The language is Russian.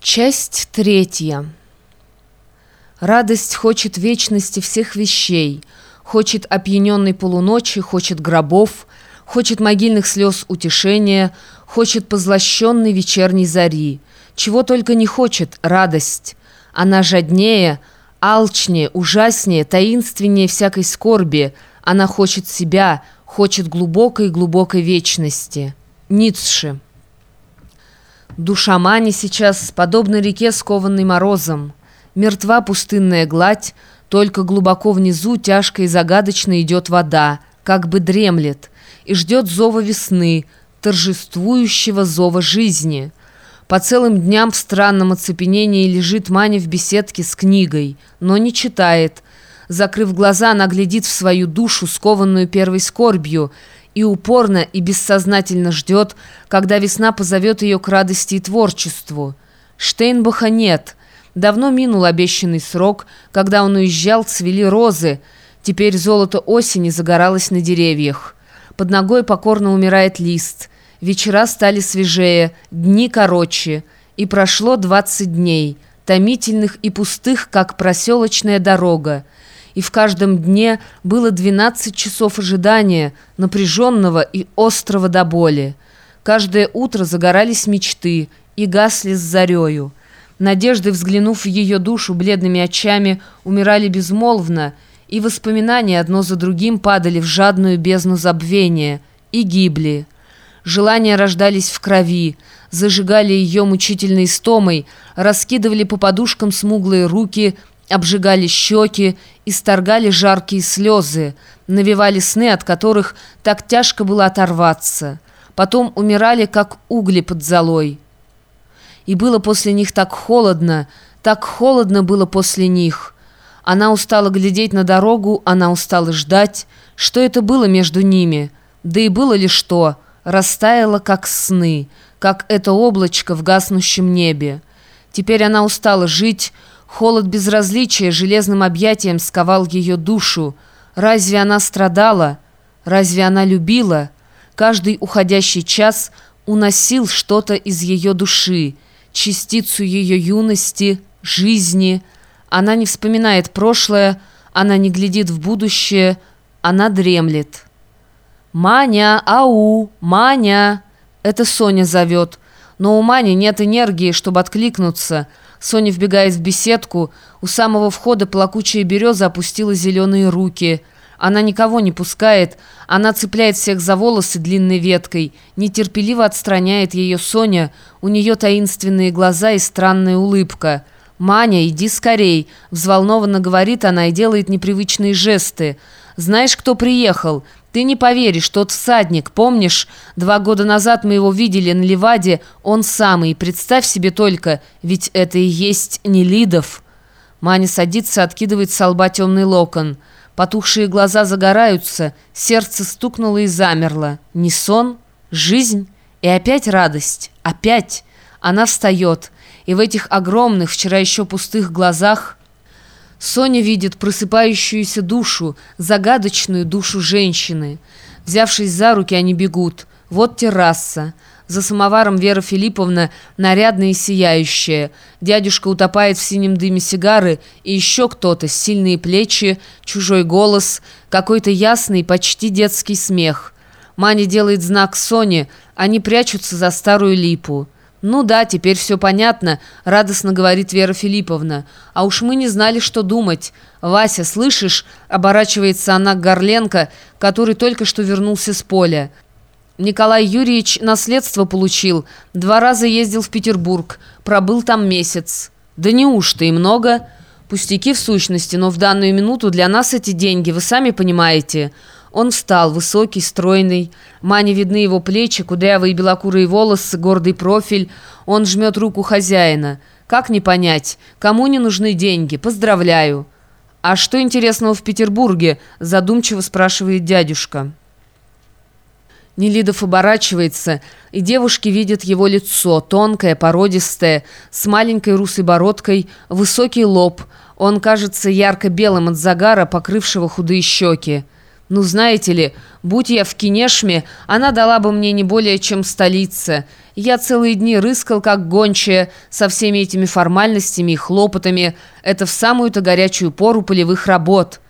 Часть третья. Радость хочет вечности всех вещей, хочет опьяненной полуночи, хочет гробов, хочет могильных слез утешения, хочет позлощенной вечерней зари. Чего только не хочет радость. Она жаднее, алчнее, ужаснее, таинственнее всякой скорби. Она хочет себя, хочет глубокой-глубокой вечности. Ницше. Душа Мани сейчас подобна реке, скованной морозом. Мертва пустынная гладь, только глубоко внизу тяжко и загадочно идет вода, как бы дремлет, и ждет зова весны, торжествующего зова жизни. По целым дням в странном оцепенении лежит Маня в беседке с книгой, но не читает. Закрыв глаза, она глядит в свою душу, скованную первой скорбью, и упорно и бессознательно ждет, когда весна позовет ее к радости и творчеству. Штейнбаха нет. Давно минул обещанный срок, когда он уезжал, цвели розы. Теперь золото осени загоралось на деревьях. Под ногой покорно умирает лист. Вечера стали свежее, дни короче. И прошло двадцать дней, томительных и пустых, как проселочная дорога и в каждом дне было 12 часов ожидания, напряженного и острого до боли. Каждое утро загорались мечты и гасли с зарею. Надежды, взглянув в ее душу бледными очами, умирали безмолвно, и воспоминания одно за другим падали в жадную бездну забвения и гибли. Желания рождались в крови, зажигали ее мучительной истомой, раскидывали по подушкам смуглые руки – обжигали щеки, исторгали жаркие слезы, навевали сны, от которых так тяжко было оторваться. Потом умирали, как угли под золой. И было после них так холодно, так холодно было после них. Она устала глядеть на дорогу, она устала ждать. Что это было между ними? Да и было ли что? Растаяло, как сны, как это облачко в гаснущем небе. Теперь она устала жить, Холод безразличия железным объятием сковал ее душу. Разве она страдала? Разве она любила? Каждый уходящий час уносил что-то из ее души, частицу ее юности, жизни. Она не вспоминает прошлое, она не глядит в будущее, она дремлет. «Маня, ау, Маня!» Это Соня зовет, но у Мани нет энергии, чтобы откликнуться – Соня вбегает в беседку. У самого входа плакучая береза опустила зеленые руки. Она никого не пускает. Она цепляет всех за волосы длинной веткой. Нетерпеливо отстраняет ее Соня. У нее таинственные глаза и странная улыбка. «Маня, иди скорей!» Взволнованно говорит она и делает непривычные жесты. «Знаешь, кто приехал? Ты не поверишь, тот всадник, помнишь? Два года назад мы его видели на Леваде, он самый. Представь себе только, ведь это и есть не Лидов». Маня садится, откидывает с лба темный локон. Потухшие глаза загораются, сердце стукнуло и замерло. Не сон, жизнь и опять радость. Опять. Она встает, и в этих огромных, вчера еще пустых глазах Соня видит просыпающуюся душу, загадочную душу женщины. Взявшись за руки, они бегут. Вот терраса. За самоваром Вера Филипповна, нарядная и сияющая. Дядюшка утопает в синем дыме сигары, и еще кто-то, сильные плечи, чужой голос, какой-то ясный, почти детский смех. Маня делает знак Соне, они прячутся за старую липу. «Ну да, теперь все понятно», — радостно говорит Вера Филипповна. «А уж мы не знали, что думать. Вася, слышишь?» — оборачивается она к Горленко, который только что вернулся с поля. Николай Юрьевич наследство получил. Два раза ездил в Петербург. Пробыл там месяц. Да неужто и много? Пустяки в сущности, но в данную минуту для нас эти деньги, вы сами понимаете». Он встал, высокий, стройный. Мане видны его плечи, кудрявые белокурые волосы, гордый профиль. Он жмет руку хозяина. Как не понять? Кому не нужны деньги? Поздравляю. «А что интересного в Петербурге?» задумчиво спрашивает дядюшка. Нелидов оборачивается, и девушки видят его лицо, тонкое, породистое, с маленькой русой бородкой, высокий лоб. Он кажется ярко-белым от загара, покрывшего худые щеки. Ну, знаете ли, будь я в Кинешме, она дала бы мне не более, чем столица. Я целые дни рыскал, как гончая, со всеми этими формальностями и хлопотами. Это в самую-то горячую пору полевых работ».